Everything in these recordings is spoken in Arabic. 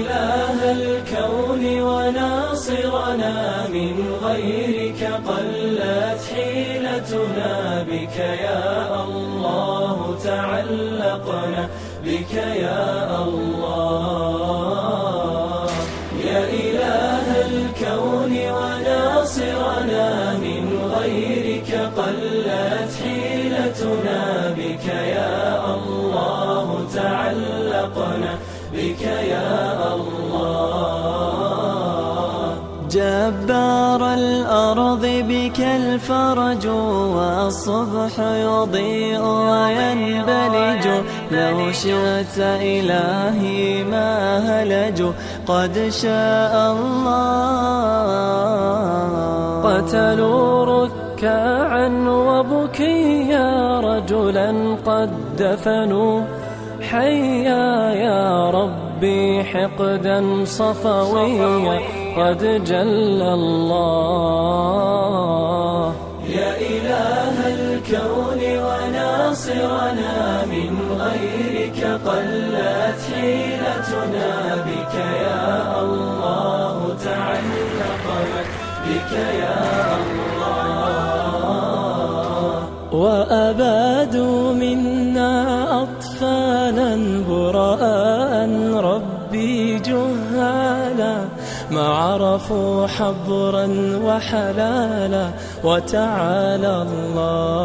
إله الكون وناصرنا من غيرك قلت حيلتنا بك يا الله تعلقنا بك يا الله. يا إله الكون وناصرنا من غيرك قلت حيلتنا جبار الأرض بك الفرج والصبح يضيء وينبلج. لو شئت إلهي ما هلج. قد شاء الله. قتلوا ركاعا وبكيا رجلا. قد دفنوا حيا يا ربي حقدا صفويا قد جل الله. يا إله الكون وناصرنا من غيرك قلت حيلتنا بك يا الله تعلقنا بك يا الله. وأبادوا منا أطفالا براء ربي جهالا. ما عرفوا حظرا وحلالا. وتعالى الله.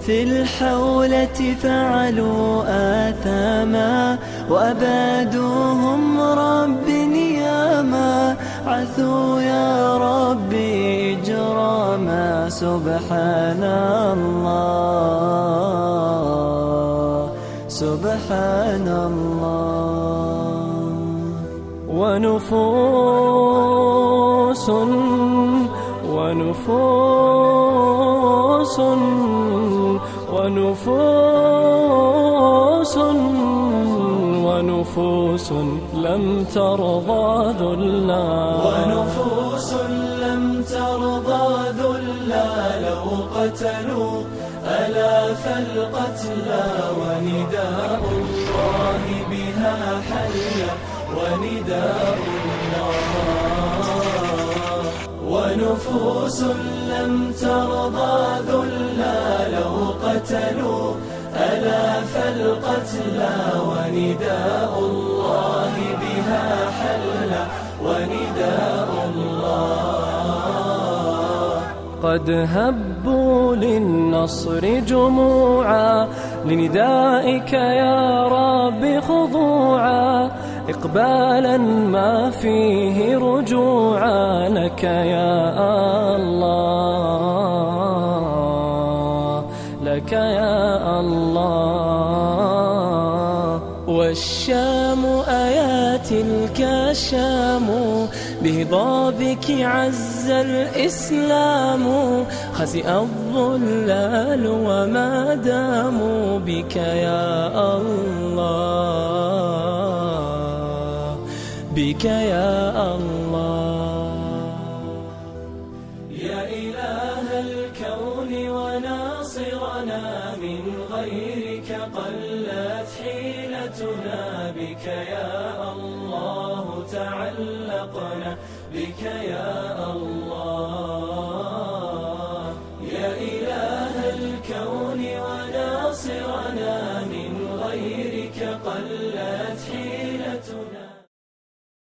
في الحولة فعلوا آثاما وأبادوهم سبحان الله سبحان الله. ونفوس ونفوس ونفوس ونفوس لم ترضى ذلا ونفوس لم ترضى ذلا لو قتلوا ألاف القتلى ونداء الله بها حيا ونداء الله. ونفوس لم ترضى ذلا لو قتلوا ألاف القتلى ونداء الله بها حلا ونداء الله. قد هبوا للنصر جموعا لندائك يا رب خضوعا. إقبالا ما فيه رجوعا لك يا الله لك يا الله. والشام آيات الكشام. بهضابك عز الإسلام. خسئ الظلال وما داموا بك يا الله. بك يا الله. وناصرنا من غيرك قلت حيلتنا بك يا الله تعلقنا بك يا الله.